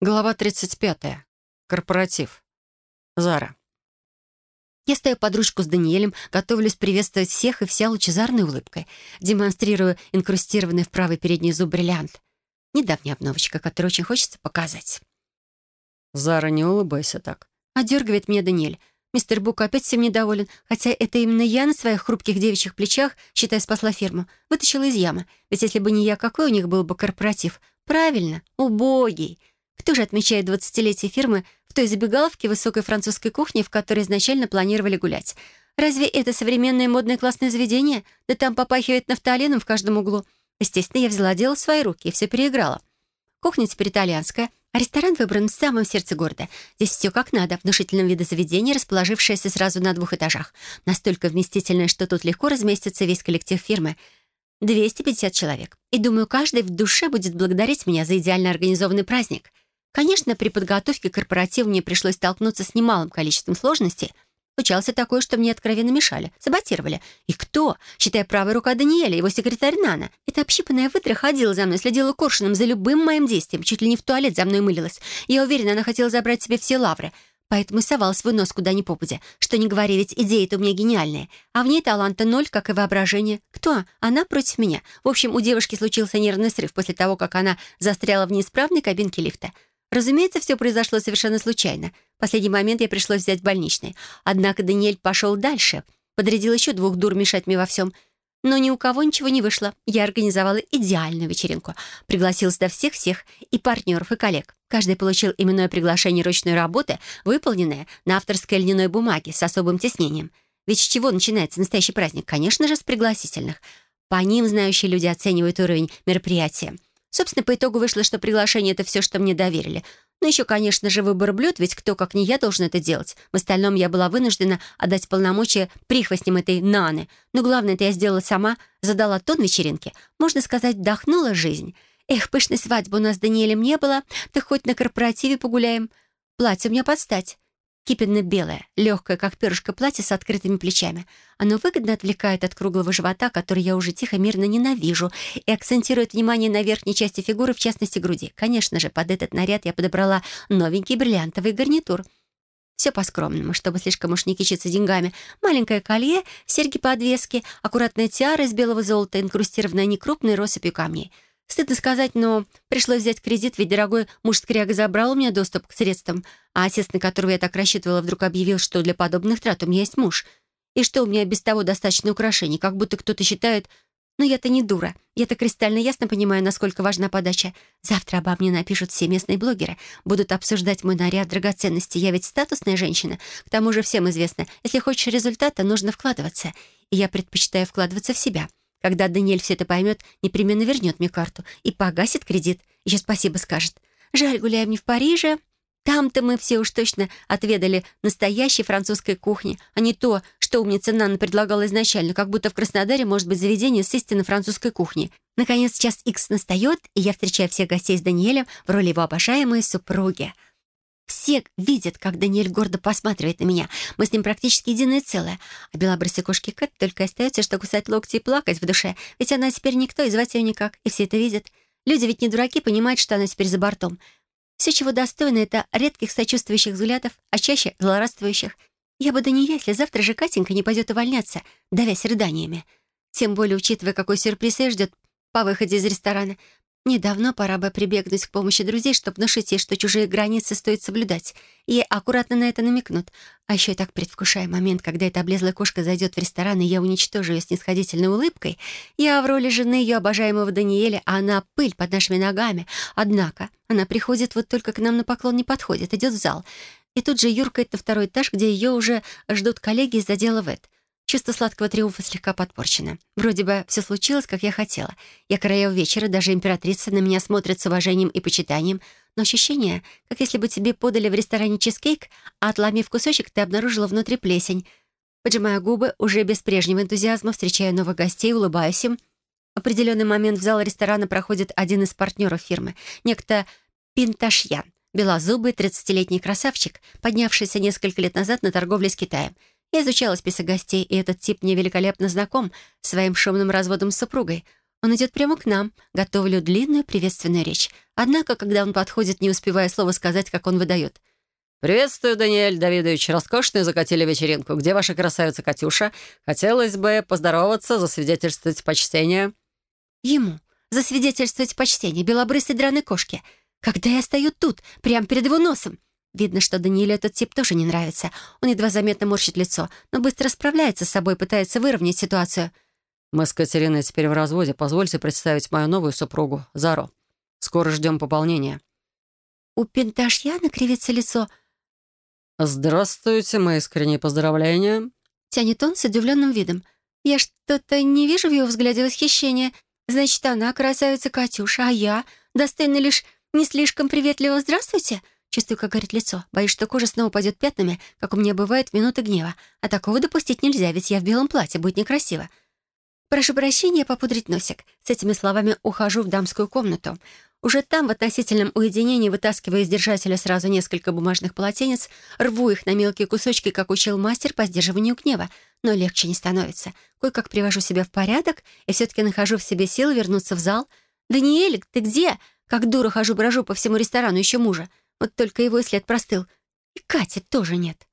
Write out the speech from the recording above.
Глава 35. Корпоратив. Зара. Я стою под ручку с Даниэлем, готовлюсь приветствовать всех и вся лучезарной улыбкой, демонстрирую инкрустированный в правый передний зуб бриллиант. Недавняя обновочка, которую очень хочется показать. «Зара, не улыбайся так», — одергивает меня Даниэль. Мистер Бук опять всем недоволен, хотя это именно я на своих хрупких девичьих плечах, считай, спасла фирму, вытащила из ямы. Ведь если бы не я, какой у них был бы корпоратив? Правильно, убогий. Кто же отмечает двадцатилетие фирмы в той забегаловке высокой французской кухни, в которой изначально планировали гулять? Разве это современное модное классное заведение? Да там попахивает нафталином в каждом углу. Естественно, я взяла дело в свои руки и все переиграла. Кухня теперь итальянская, а ресторан выбран в самом сердце города. Здесь все как надо, внушительном виде заведения, расположившееся сразу на двух этажах. Настолько вместительное, что тут легко разместится весь коллектив фирмы — 250 человек. И думаю, каждый в душе будет благодарить меня за идеально организованный праздник. Конечно, при подготовке корпоратива мне пришлось столкнуться с немалым количеством сложностей. Случался такое, что мне откровенно мешали, саботировали. И кто? Считая правая рука Даниэля, его секретарь Нана. Эта общипанная выдра ходила за мной, следила коршуном за любым моим действием, чуть ли не в туалет за мной мылилась. Я уверена, она хотела забрать себе все лавры. Поэтому совал свой нос куда ни попадя. Что не говори, ведь идеи-то у меня гениальные. А в ней таланта ноль, как и воображение. Кто? Она против меня. В общем, у девушки случился нервный срыв после того, как она застряла в неисправной кабинке лифта. Разумеется, все произошло совершенно случайно. В последний момент я пришлось взять больничный. Однако Даниэль пошел дальше. Подрядил еще двух дур мешать мне во всем. Но ни у кого ничего не вышло. Я организовала идеальную вечеринку. Пригласила сюда всех-всех, и партнеров, и коллег. Каждый получил именное приглашение ручной работы, выполненное на авторской льняной бумаге с особым тиснением. Ведь с чего начинается настоящий праздник? Конечно же, с пригласительных. По ним знающие люди оценивают уровень мероприятия. Собственно, по итогу вышло, что приглашение — это все, что мне доверили. Но еще, конечно же, выбор блюд, ведь кто, как не я, должен это делать. В остальном я была вынуждена отдать полномочия прихвостням этой Наны. Но главное, это я сделала сама, задала тон вечеринке. Можно сказать, вдохнула жизнь. Эх, пышной свадьбы у нас с Даниэлем не было, так хоть на корпоративе погуляем. Платье у меня подстать кипенно-белое, легкое, как перышко платье с открытыми плечами. Оно выгодно отвлекает от круглого живота, который я уже тихо мирно ненавижу, и акцентирует внимание на верхней части фигуры, в частности, груди. Конечно же, под этот наряд я подобрала новенький бриллиантовый гарнитур. Все по-скромному, чтобы слишком уж не кичиться деньгами. Маленькое колье, серьги-подвески, аккуратная тиара из белого золота, инкрустированная некрупной россыпью камней — Стыдно сказать, но пришлось взять кредит, ведь дорогой муж скряга забрал у меня доступ к средствам, а отец, на которого я так рассчитывала, вдруг объявил, что для подобных трат у меня есть муж. И что у меня без того достаточно украшений, как будто кто-то считает... Но я-то не дура. Я-то кристально ясно понимаю, насколько важна подача. Завтра обо мне напишут все местные блогеры. Будут обсуждать мой наряд, драгоценности. Я ведь статусная женщина. К тому же всем известно, если хочешь результата, нужно вкладываться. И я предпочитаю вкладываться в себя. Когда Даниэль все это поймет, непременно вернет мне карту и погасит кредит. Еще спасибо скажет. Жаль, гуляем не в Париже. Там-то мы все уж точно отведали настоящей французской кухни, а не то, что умница Нанна предлагала изначально, как будто в Краснодаре может быть заведение с истинно французской кухни. Наконец, час Икс настает, и я встречаю всех гостей с Даниэлем в роли его обожаемой супруги — все видят, как Даниэль гордо посматривает на меня. Мы с ним практически единое целое. А белобрысой кошке Кэт только остается, что кусать локти и плакать в душе. Ведь она теперь никто, и звать ее никак. И все это видят. Люди ведь не дураки, понимают, что она теперь за бортом. Все, чего достойно, это редких сочувствующих взглядов, а чаще злорадствующих. Я бы до нее, если завтра же Катенька не пойдет увольняться, давясь рыданиями. Тем более, учитывая, какой сюрприз ее ждет по выходе из ресторана. Недавно пора бы прибегнуть к помощи друзей, чтобы внушить ей, что чужие границы стоит соблюдать. И аккуратно на это намекнут. А еще я так предвкушаю момент, когда эта облезлая кошка зайдет в ресторан, и я уничтожу ее снисходительной улыбкой. Я в роли жены ее обожаемого Даниэля, а она пыль под нашими ногами. Однако она приходит вот только к нам на поклон не подходит, идет в зал. И тут же юркает на второй этаж, где ее уже ждут коллеги из отдела ВЭТ. Чувство сладкого триумфа слегка подпорчено. Вроде бы все случилось, как я хотела. Я королева вечера, даже императрица на меня смотрит с уважением и почитанием. Но ощущение, как если бы тебе подали в ресторане чизкейк, а отломив кусочек, ты обнаружила внутри плесень. Поджимая губы, уже без прежнего энтузиазма, встречая новых гостей, улыбаюсь им. В определенный момент в зал ресторана проходит один из партнеров фирмы, некто Пинташьян, белозубый 30-летний красавчик, поднявшийся несколько лет назад на торговле с Китаем — я изучала список гостей, и этот тип мне великолепно знаком своим шумным разводом с супругой. Он идет прямо к нам, готовлю длинную приветственную речь. Однако, когда он подходит, не успевая слова сказать, как он выдает. «Приветствую, Даниэль Давидович. Роскошную закатили вечеринку. Где ваша красавица Катюша? Хотелось бы поздороваться, засвидетельствовать почтение». Ему. Засвидетельствовать почтение белобрысой драной кошки. Когда я стою тут, прямо перед его носом. Видно, что Даниэлю этот тип тоже не нравится. Он едва заметно морщит лицо, но быстро справляется с собой, пытается выровнять ситуацию. «Мы с Катериной теперь в разводе. Позвольте представить мою новую супругу, Зару. Скоро ждем пополнения». У Пенташьяна кривится лицо. «Здравствуйте, мои искренние поздравления». Тянет он с удивленным видом. Я что-то не вижу в его взгляде восхищения. Значит, она красавица Катюша, а я достойна лишь не слишком приветливого «здравствуйте». Чувствую, как горит лицо. Боюсь, что кожа снова пойдет пятнами, как у меня бывает в минуты гнева. А такого допустить нельзя, ведь я в белом платье, будет некрасиво. Прошу прощения, попудрить носик. С этими словами ухожу в дамскую комнату. Уже там, в относительном уединении, вытаскивая из держателя сразу несколько бумажных полотенец, рву их на мелкие кусочки, как учил мастер по сдерживанию гнева. Но легче не становится. Кое-как привожу себя в порядок и все-таки нахожу в себе силы вернуться в зал. «Даниэлик, ты где?» Как дура хожу-брожу по всему ресторану, еще мужа. Вот только его и след простыл. И Кати тоже нет.